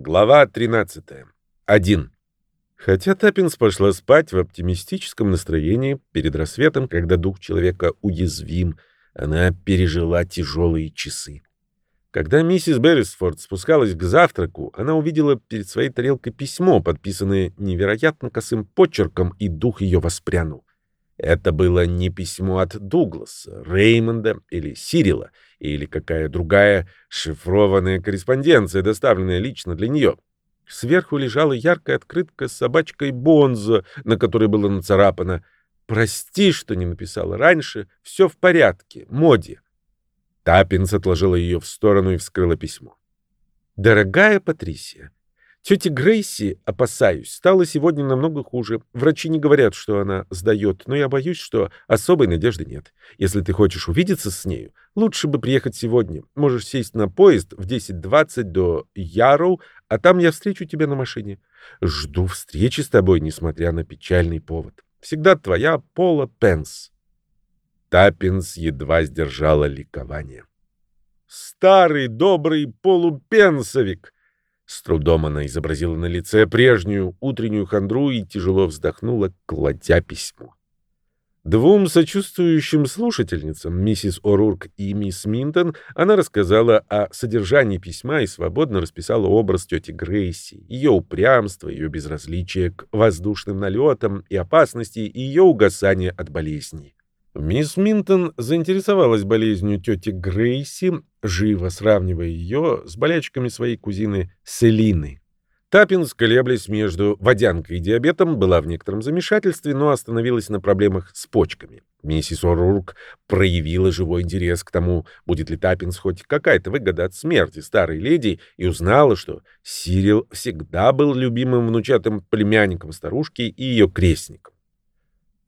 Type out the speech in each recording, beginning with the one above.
Глава 13. 1. Хотя Таппинс пошла спать в оптимистическом настроении перед рассветом, когда дух человека уязвим, она пережила тяжелые часы. Когда миссис Беррисфорд спускалась к завтраку, она увидела перед своей тарелкой письмо, подписанное невероятно косым почерком, и дух ее воспрянул. Это было не письмо от Дугласа, Реймонда или Сирила, или какая другая шифрованная корреспонденция, доставленная лично для нее. Сверху лежала яркая открытка с собачкой Бонзо, на которой было нацарапано «Прости, что не написала раньше, все в порядке, Моди». Таппинс отложила ее в сторону и вскрыла письмо. «Дорогая Патрисия, Тете Грейси, опасаюсь, стало сегодня намного хуже. Врачи не говорят, что она сдает, но я боюсь, что особой надежды нет. Если ты хочешь увидеться с нею, лучше бы приехать сегодня. Можешь сесть на поезд в 10.20 до Яроу, а там я встречу тебя на машине. Жду встречи с тобой, несмотря на печальный повод. Всегда твоя Пола Пенс. Таппинс едва сдержала ликование. Старый добрый полупенсовик! С трудом она изобразила на лице прежнюю утреннюю хандру и тяжело вздохнула, кладя письмо. Двум сочувствующим слушательницам, миссис О'Рурк и мисс Минтон, она рассказала о содержании письма и свободно расписала образ тети Грейси, ее упрямство, ее безразличие к воздушным налетам и опасности и ее угасание от болезней. Мисс Минтон заинтересовалась болезнью тети Грейси, живо сравнивая ее с болячками своей кузины Селины. Таппинс, колеблясь между водянкой и диабетом, была в некотором замешательстве, но остановилась на проблемах с почками. Миссис О'Рурк проявила живой интерес к тому, будет ли Таппинс хоть какая-то выгода от смерти старой леди, и узнала, что Сирил всегда был любимым внучатым племянником старушки и ее крестником.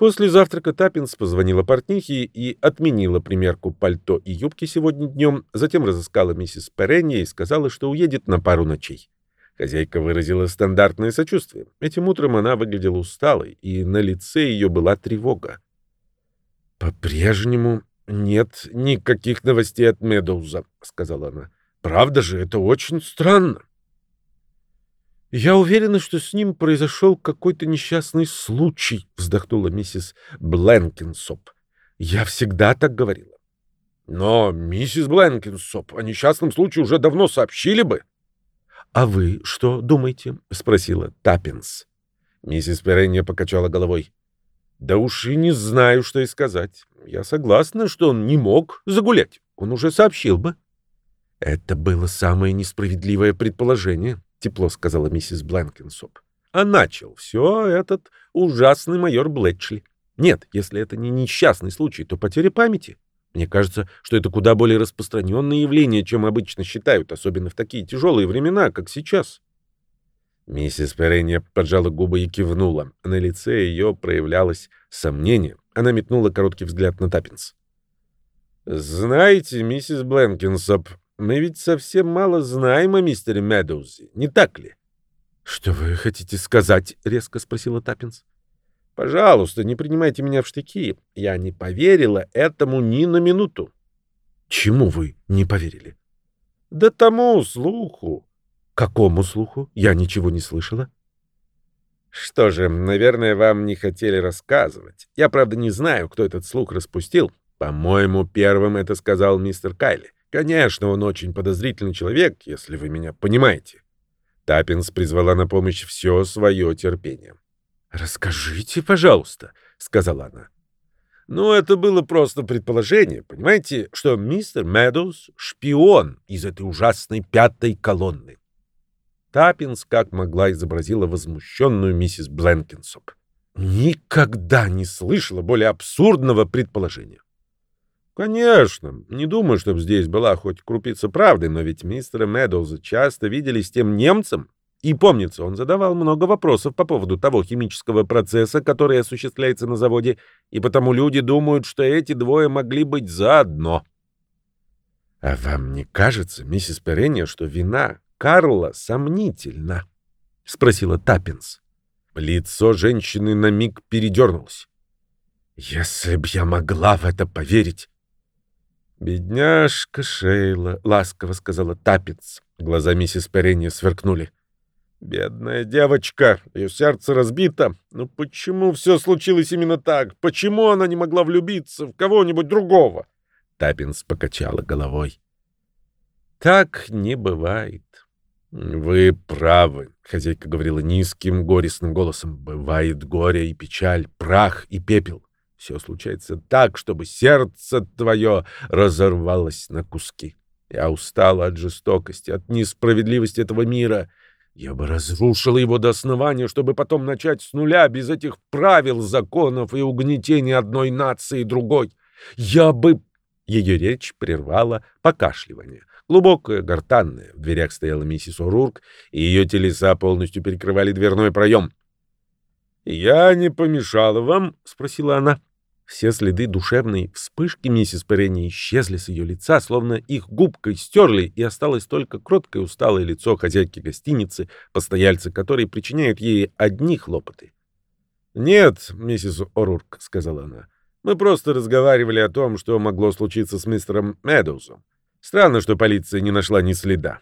После завтрака Таппинс позвонила портнихе и отменила примерку пальто и юбки сегодня днем, затем разыскала миссис Перенни и сказала, что уедет на пару ночей. Хозяйка выразила стандартное сочувствие. Этим утром она выглядела усталой, и на лице ее была тревога. «По-прежнему нет никаких новостей от Медоуза», — сказала она. «Правда же, это очень странно». «Я уверена, что с ним произошел какой-то несчастный случай», — вздохнула миссис Бленкинсоп. «Я всегда так говорила». «Но, миссис Бленкинсоп, о несчастном случае уже давно сообщили бы». «А вы что думаете?» — спросила Таппинс. Миссис Перенья покачала головой. «Да уж и не знаю, что и сказать. Я согласна, что он не мог загулять. Он уже сообщил бы». Это было самое несправедливое предположение тепло сказала миссис Бленкинсоп. А начал все этот ужасный майор Блетчли. Нет, если это не несчастный случай, то потеря памяти. Мне кажется, что это куда более распространенное явление, чем обычно считают, особенно в такие тяжелые времена, как сейчас. Миссис Перенья поджала губы и кивнула. На лице ее проявлялось сомнение. Она метнула короткий взгляд на Таппинс. «Знаете, миссис Бленкинсоп, мы ведь совсем мало знаем о мистере Медоузе, не так ли? — Что вы хотите сказать? — резко спросила Таппинс. — Пожалуйста, не принимайте меня в штыки. Я не поверила этому ни на минуту. — Чему вы не поверили? — Да тому слуху. — Какому слуху? Я ничего не слышала. — Что же, наверное, вам не хотели рассказывать. Я, правда, не знаю, кто этот слух распустил. По-моему, первым это сказал мистер Кайли. Конечно, он очень подозрительный человек, если вы меня понимаете. Таппинс призвала на помощь все свое терпение. «Расскажите, пожалуйста», — сказала она. «Ну, это было просто предположение, понимаете, что мистер Мэдоуз — шпион из этой ужасной пятой колонны». Таппинс как могла изобразила возмущенную миссис Бленкинсоп. Никогда не слышала более абсурдного предположения. Конечно, не думаю, чтобы здесь была хоть крупица правды, но ведь мистера Медоуза часто видели с тем немцем. И помнится, он задавал много вопросов по поводу того химического процесса, который осуществляется на заводе, и потому люди думают, что эти двое могли быть заодно. — А вам не кажется, миссис Перенья, что вина Карла сомнительна? — спросила Таппинс. Лицо женщины на миг передернулось. — Если б я могла в это поверить! «Бедняжка Шейла», — ласково сказала Тапец. Глаза миссис Перенни сверкнули. Бедная девочка, ее сердце разбито. Ну почему все случилось именно так? Почему она не могла влюбиться в кого-нибудь другого? Таппинс покачала головой. Так не бывает. Вы правы, хозяйка говорила низким, горестным голосом. Бывает горе и печаль, прах и пепел. Все случается так, чтобы сердце твое разорвалось на куски. Я устала от жестокости, от несправедливости этого мира. Я бы разрушила его до основания, чтобы потом начать с нуля, без этих правил, законов и угнетения одной нации другой. Я бы... Ее речь прервала покашливание. Глубокое, гортанное. В дверях стояла миссис О'Рурк, и ее телеса полностью перекрывали дверной проем. «Я не помешала вам?» — спросила она. Все следы душевной вспышки миссис Перенни исчезли с ее лица, словно их губкой стерли, и осталось только кроткое усталое лицо хозяйки гостиницы, постояльца которой причиняют ей одни хлопоты. «Нет, миссис О'Рурк», — сказала она, — «мы просто разговаривали о том, что могло случиться с мистером Медоузом. Странно, что полиция не нашла ни следа».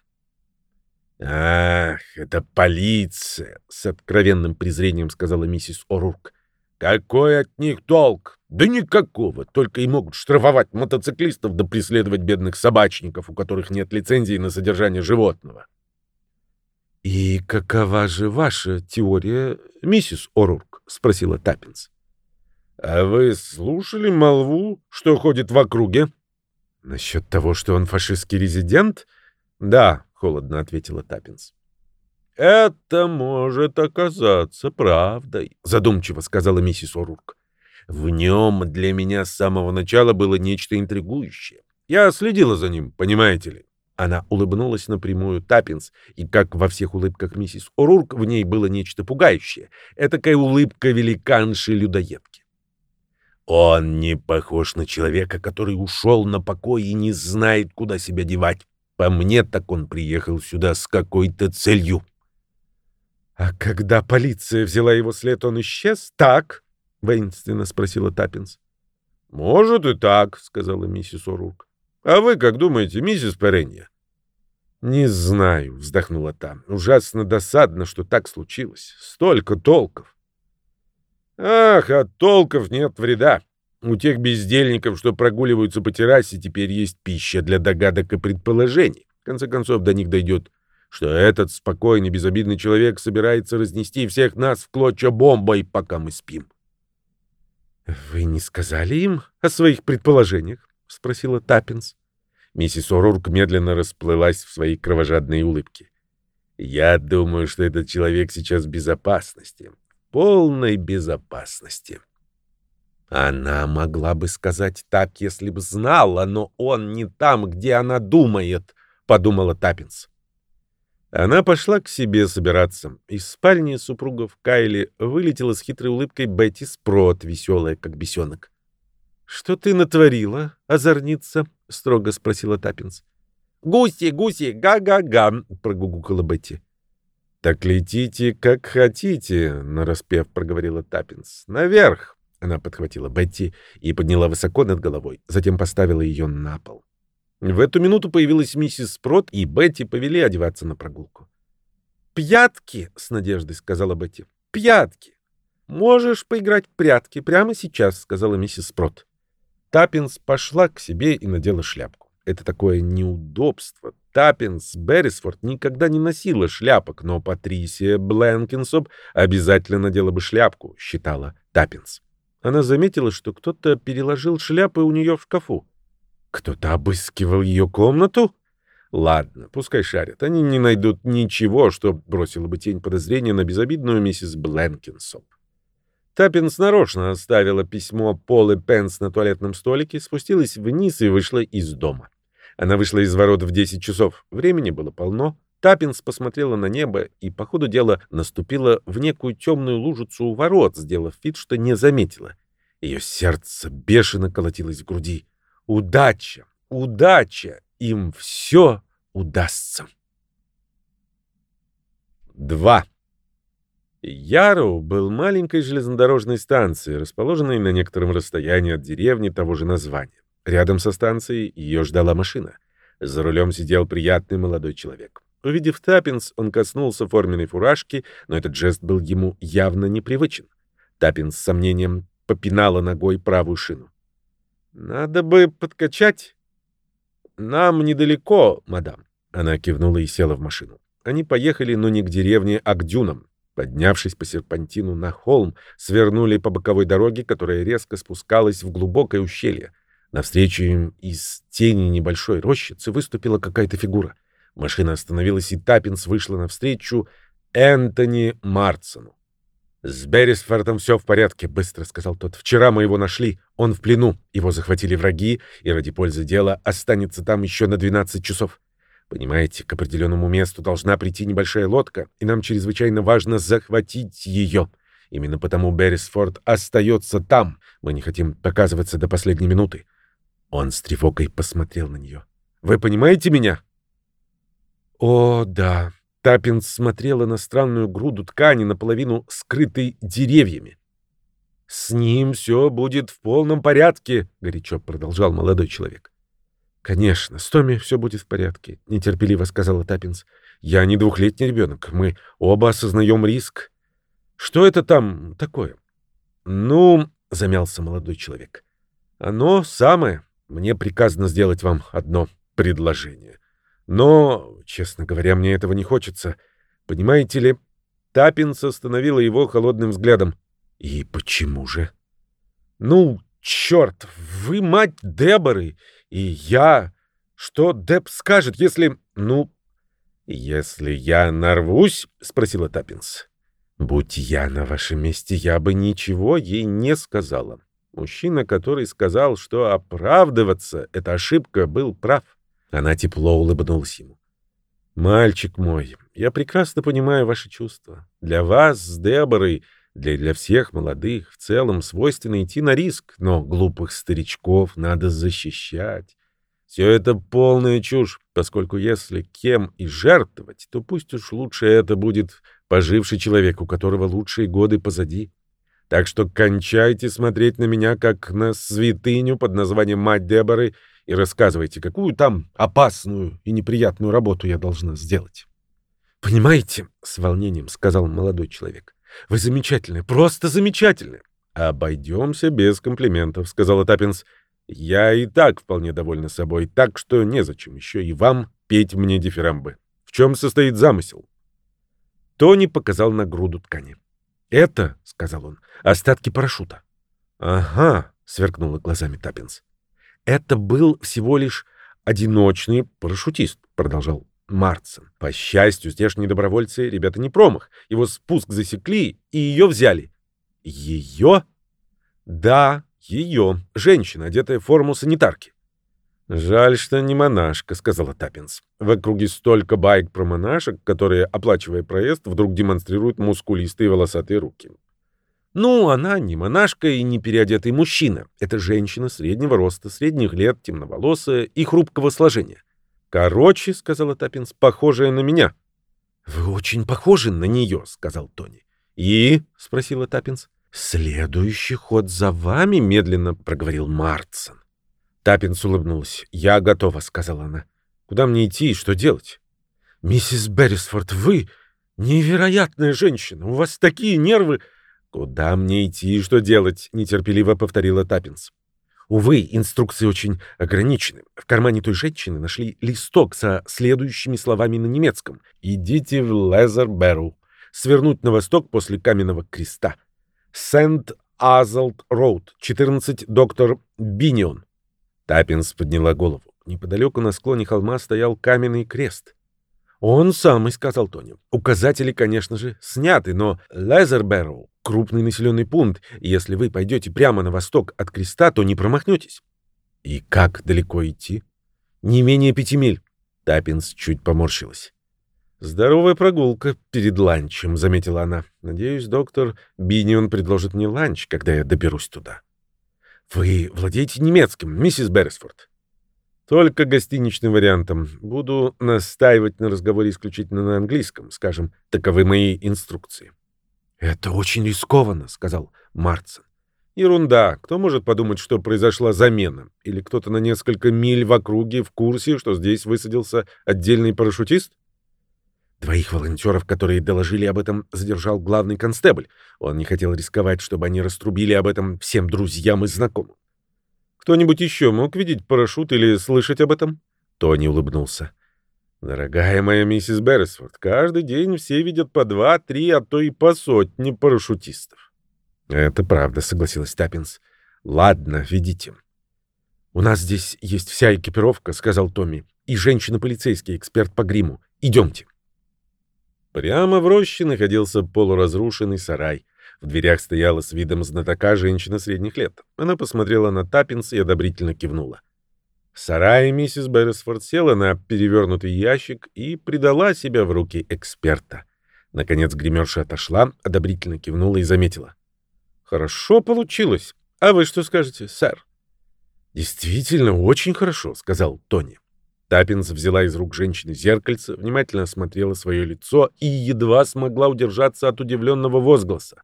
«Ах, это полиция!» — с откровенным презрением сказала миссис О'Рурк. Какой от них толк? Да никакого. Только и могут штрафовать мотоциклистов да преследовать бедных собачников, у которых нет лицензии на содержание животного. — И какова же ваша теория, миссис О'Рурк? — спросила Таппинс. — А вы слушали молву, что ходит в округе? — Насчет того, что он фашистский резидент? — Да, — холодно ответила Таппинс. «Это может оказаться правдой», — задумчиво сказала миссис О'Рурк. «В нем для меня с самого начала было нечто интригующее. Я следила за ним, понимаете ли». Она улыбнулась напрямую Таппинс, и, как во всех улыбках миссис О'Рурк, в ней было нечто пугающее. Этакая улыбка великанши-людоедки. «Он не похож на человека, который ушел на покой и не знает, куда себя девать. По мне, так он приехал сюда с какой-то целью». «А когда полиция взяла его след, он исчез? Так?» — воинственно спросила Таппинс. «Может и так», — сказала миссис О'Рурк. «А вы как думаете, миссис Перенья?» «Не знаю», — вздохнула та. «Ужасно досадно, что так случилось. Столько толков». «Ах, от толков нет вреда. У тех бездельников, что прогуливаются по террасе, теперь есть пища для догадок и предположений. В конце концов, до них дойдет что этот спокойный, безобидный человек собирается разнести всех нас в клочья бомбой, пока мы спим. — Вы не сказали им о своих предположениях? — спросила Таппинс. Миссис О'Рурк медленно расплылась в своей кровожадной улыбке. — Я думаю, что этот человек сейчас в безопасности. В полной безопасности. Она могла бы сказать так, если бы знала, но он не там, где она думает, — подумала Таппинс. Она пошла к себе собираться. Из спальни супругов Кайли вылетела с хитрой улыбкой Бетти Спрот, веселая, как бесенок. «Что ты натворила, озорница?» — строго спросила Таппинс. «Гуси, гуси, га-га-га!» — прогугукала Бетти. «Так летите, как хотите», — нараспев проговорила Таппинс. «Наверх!» — она подхватила Бетти и подняла высоко над головой, затем поставила ее на пол. В эту минуту появилась миссис Спрот, и Бетти повели одеваться на прогулку. «Пятки!» — с надеждой сказала Бетти. «Прятки!» «Можешь поиграть в прятки прямо сейчас», — сказала миссис Спрот. Таппинс пошла к себе и надела шляпку. Это такое неудобство. Таппинс Беррисфорд никогда не носила шляпок, но Патрисия Бленкинсоп обязательно надела бы шляпку, считала Таппинс. Она заметила, что кто-то переложил шляпы у нее в шкафу. Кто-то обыскивал ее комнату? Ладно, пускай шарят. Они не найдут ничего, что бросило бы тень подозрения на безобидную миссис Бленкинсоп. Таппинс нарочно оставила письмо Полы Пенс на туалетном столике, спустилась вниз и вышла из дома. Она вышла из ворот в 10 часов. Времени было полно. Таппинс посмотрела на небо и, по ходу дела, наступила в некую темную лужицу у ворот, сделав вид, что не заметила. Ее сердце бешено колотилось в груди. Удача, удача, им все удастся. 2. Яроу был маленькой железнодорожной станцией, расположенной на некотором расстоянии от деревни того же названия. Рядом со станцией ее ждала машина. За рулем сидел приятный молодой человек. Увидев Таппинс, он коснулся форменной фуражки, но этот жест был ему явно непривычен. Таппинс с сомнением попинала ногой правую шину. «Надо бы подкачать. Нам недалеко, мадам». Она кивнула и села в машину. Они поехали, но не к деревне, а к дюнам. Поднявшись по серпантину на холм, свернули по боковой дороге, которая резко спускалась в глубокое ущелье. Навстречу им из тени небольшой рощицы выступила какая-то фигура. Машина остановилась, и Таппинс вышла навстречу Энтони Марсону. «С Беррисфортом все в порядке», — быстро сказал тот. «Вчера мы его нашли. Он в плену. Его захватили враги, и ради пользы дела останется там еще на 12 часов. Понимаете, к определенному месту должна прийти небольшая лодка, и нам чрезвычайно важно захватить ее. Именно потому Беррисфорд остается там. Мы не хотим показываться до последней минуты. Он с тревогой посмотрел на нее. «Вы понимаете меня?» «О, да». Таппинс смотрела на странную груду ткани, наполовину скрытой деревьями. «С ним все будет в полном порядке», — горячо продолжал молодой человек. «Конечно, с Томми все будет в порядке», — нетерпеливо сказала Таппинс. «Я не двухлетний ребенок. Мы оба осознаем риск. Что это там такое?» «Ну...» — замялся молодой человек. «Оно самое. Мне приказано сделать вам одно предложение. Но, честно говоря, мне этого не хочется. Понимаете ли...» Таппинс остановила его холодным взглядом. «И почему же?» «Ну, черт, вы мать Деборы!» И я... Что Деп скажет, если... Ну... Если я нарвусь, спросила Таппинс. Будь я на вашем месте, я бы ничего ей не сказала. Мужчина, который сказал, что оправдываться — это ошибка, был прав. Она тепло улыбнулась ему. «Мальчик мой, я прекрасно понимаю ваши чувства. Для вас с Деборой, для, для всех молодых, в целом свойственно идти на риск, но глупых старичков надо защищать. Все это полная чушь, поскольку если кем и жертвовать, то пусть уж лучше это будет поживший человек, у которого лучшие годы позади. Так что кончайте смотреть на меня, как на святыню под названием «Мать Деборы», и рассказывайте, какую там опасную и неприятную работу я должна сделать. «Понимаете», — с волнением сказал молодой человек, — «вы замечательны, просто замечательны». «Обойдемся без комплиментов», — сказала Таппинс. Я и так вполне довольна собой, так что незачем еще и вам петь мне дифирамбы. В чем состоит замысел? Тони показал на груду ткани. «Это, — сказал он, — остатки парашюта». «Ага», — сверкнула глазами Таппинс. «Это был всего лишь одиночный парашютист», — продолжал Марсон. «По счастью, здешние добровольцы — ребята не промах. Его спуск засекли, и ее взяли». «Ее?» «Да, ее, женщина, одетая в форму санитарки. «Жаль, что не монашка», — сказала Таппинс. «В округе столько байк про монашек, которые, оплачивая проезд, вдруг демонстрируют мускулистые волосатые руки». «Ну, она не монашка и не переодетый мужчина. Это женщина среднего роста, средних лет, темноволосая и хрупкого сложения. Короче, — сказала Таппинс, — похожая на меня». «Вы очень похожи на нее», — сказал Тони. «И?» — спросила Таппинс. «Следующий ход за вами», — медленно проговорил Марсдон. Таппинс улыбнулась. «Я готова», — сказала она. «Куда мне идти и что делать?» «Миссис Беррисфорд, вы невероятная женщина. У вас такие нервы...» «Куда мне идти и что делать?» — нетерпеливо повторила Таппинс. Увы, инструкции очень ограничены. В кармане той женщины нашли листок со следующими словами на немецком. «Идите в Лезерберроу. Свернуть на восток после каменного креста. Сент-Асаф-Роуд, 14, доктор Бинион. Таппинс подняла голову. Неподалеку на склоне холма стоял каменный крест. «Он самый», — сказал Тони. «Указатели, конечно же, сняты, но Лезерберроу — крупный населенный пункт, и если вы пойдете прямо на восток от креста, то не промахнетесь». «И как далеко идти?» «Не менее пяти миль». Таппинс чуть поморщилась. «Здоровая прогулка перед ланчем», — заметила она. «Надеюсь, доктор Бинион предложит мне ланч, когда я доберусь туда». «Вы владеете немецким, миссис Беррисфорд?» «Только гостиничным вариантом. Буду настаивать на разговоре исключительно на английском. Скажем, таковы мои инструкции». «Это очень рискованно», — сказал Марсдон. «Ерунда. Кто может подумать, что произошла замена? Или кто-то на несколько миль в округе в курсе, что здесь высадился отдельный парашютист?» Двоих волонтеров, которые доложили об этом, задержал главный констебль. Он не хотел рисковать, чтобы они раструбили об этом всем друзьям и знакомым. «Кто-нибудь еще мог видеть парашют или слышать об этом?» Тони улыбнулся. «Дорогая моя миссис Беррисфорд, каждый день все видят по два, три, а то и по сотне парашютистов». «Это правда», — согласилась Таппинс. «Ладно, ведите». «У нас здесь есть вся экипировка», — сказал Тони. «И женщина-полицейский, эксперт по гриму. Идемте». Прямо в роще находился полуразрушенный сарай. В дверях стояла с видом знатока женщина средних лет. Она посмотрела на Таппинс и одобрительно кивнула. В сарае миссис Беррисфорд села на перевернутый ящик и предала себя в руки эксперта. Наконец гримерша отошла, одобрительно кивнула и заметила. «Хорошо получилось. А вы что скажете, сэр?» «Действительно, очень хорошо», — сказал Тони. Таппинс взяла из рук женщины зеркальце, внимательно осмотрела свое лицо и едва смогла удержаться от удивленного возгласа.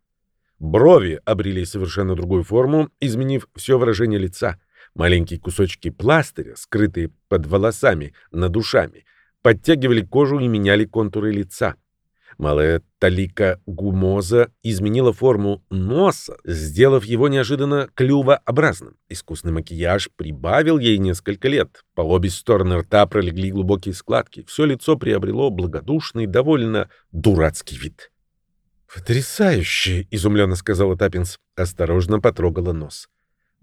Брови обрели совершенно другую форму, изменив все выражение лица. Маленькие кусочки пластыря, скрытые под волосами, над ушами, подтягивали кожу и меняли контуры лица. Малая талика гумоза изменила форму носа, сделав его неожиданно клювообразным. Искусный макияж прибавил ей несколько лет. По обе стороны рта пролегли глубокие складки. Все лицо приобрело благодушный, довольно дурацкий вид. «Потрясающе!» — изумленно сказала Таппинс. Осторожно потрогала нос.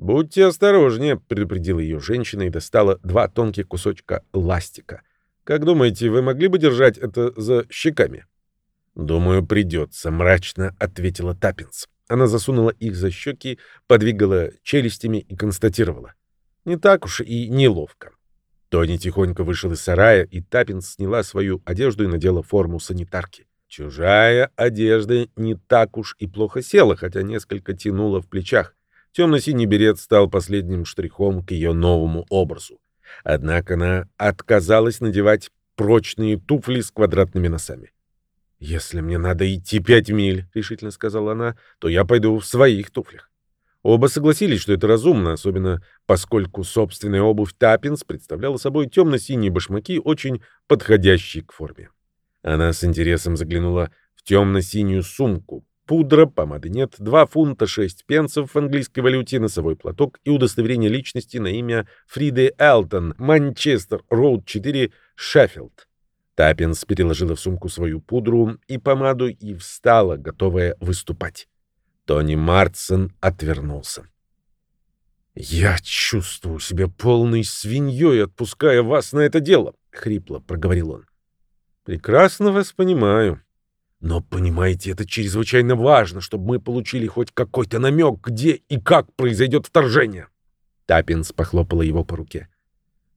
«Будьте осторожнее», — предупредила ее женщина и достала два тонких кусочка ластика. «Как думаете, вы могли бы держать это за щеками?» «Думаю, придется», — мрачно ответила Таппинс. Она засунула их за щеки, подвигала челюстями и констатировала. «Не так уж и неловко». Тони тихонько вышел из сарая, и Таппинс сняла свою одежду и надела форму санитарки. Чужая одежда не так уж и плохо села, хотя несколько тянула в плечах. Темно-синий берет стал последним штрихом к ее новому образу. Однако она отказалась надевать прочные туфли с квадратными носами. «Если мне надо идти пять миль», — решительно сказала она, — «то я пойду в своих туфлях». Оба согласились, что это разумно, особенно поскольку собственная обувь Таппинс представляла собой темно-синие башмаки, очень подходящие к форме. Она с интересом заглянула в темно-синюю сумку. Пудра, помады нет, 2 фунта 6 пенсов в английской валюте, носовой платок и удостоверение личности на имя Фриды Элтон, Манчестер, Роуд 4, Шеффилд. Таппинс переложила в сумку свою пудру и помаду и встала, готовая выступать. Тони Мартсон отвернулся. «Я чувствую себя полной свиньей, отпуская вас на это дело», — хрипло проговорил он. «Прекрасно вас понимаю. Но, понимаете, это чрезвычайно важно, чтобы мы получили хоть какой-то намек, где и как произойдет вторжение». Таппинс похлопала его по руке.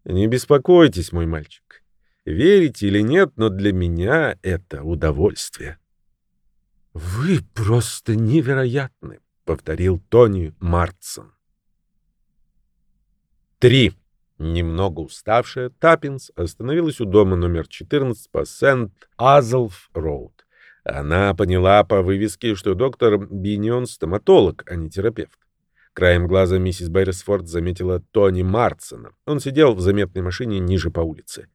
«Не беспокойтесь, мой мальчик. Верите или нет, но для меня это удовольствие. «Вы просто невероятны», — повторил Тони Марсдон. Три. Немного уставшая, Таппинс остановилась у дома номер 14 по Сент-Асаф-Роуд. Она поняла по вывеске, что доктор Бинион — стоматолог, а не терапевт. Краем глаза миссис Беррисфорд заметила Тони Мартсона. Он сидел в заметной машине ниже по улице.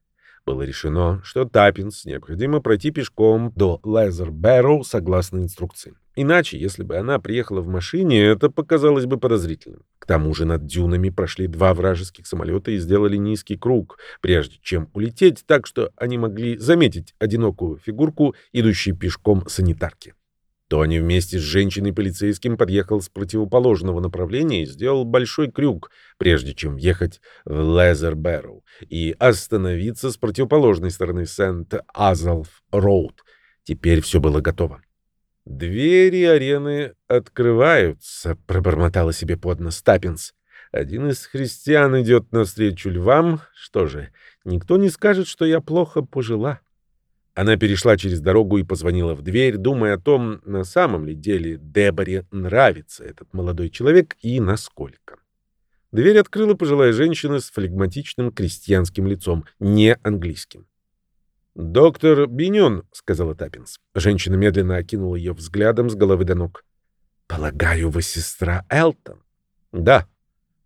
Было решено, что Таппинс необходимо пройти пешком до Лезер Бэрроу согласно инструкции. Иначе, если бы она приехала в машине, это показалось бы подозрительным. К тому же над дюнами прошли два вражеских самолета и сделали низкий круг, прежде чем улететь, так что они могли заметить одинокую фигурку, идущей пешком санитарки. Тони вместе с женщиной-полицейским подъехал с противоположного направления и сделал большой крюк, прежде чем ехать в Лезербэроу и остановиться с противоположной стороны Сент-Азалф-Роуд. Теперь все было готово. «Двери арены открываются», — пробормотала себе под нос Таппинс. «Один из христиан идет навстречу львам. Что же, никто не скажет, что я плохо пожила». Она перешла через дорогу и позвонила в дверь, думая о том, на самом ли деле Деборе нравится этот молодой человек и насколько. Дверь открыла пожилая женщина с флегматичным крестьянским лицом, не английским. «Доктор Биньон», — сказала Таппинс. Женщина медленно окинула ее взглядом с головы до ног. «Полагаю, вы сестра Элтон?» «Да».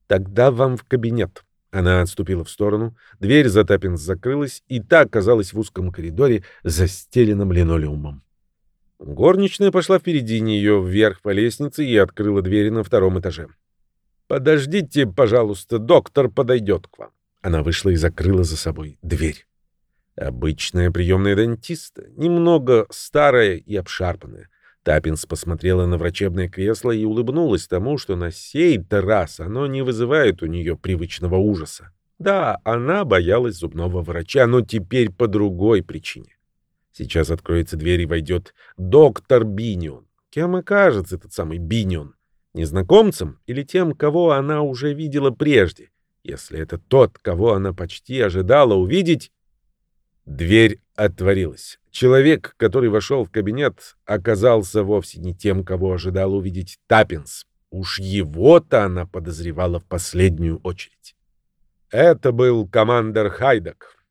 «Тогда вам в кабинет». Она отступила в сторону, дверь за закрылась, и та оказалась в узком коридоре, застеленном линолеумом. Горничная пошла впереди нее вверх по лестнице и открыла двери на втором этаже. «Подождите, пожалуйста, доктор подойдет к вам». Она вышла и закрыла за собой дверь. Обычная приемная дантиста, немного старая и обшарпанная. Таппинс посмотрела на врачебное кресло и улыбнулась тому, что на сей-то раз оно не вызывает у нее привычного ужаса. Да, она боялась зубного врача, но теперь по другой причине. Сейчас откроется дверь и войдет доктор Бинион. Кем окажется этот самый Бинион? Незнакомцем или тем, кого она уже видела прежде? Если это тот, кого она почти ожидала увидеть... Дверь отворилась. Человек, который вошел в кабинет, оказался вовсе не тем, кого ожидал увидеть Таппинс. Уж его-то она подозревала в последнюю очередь. Это был командир Хайдак.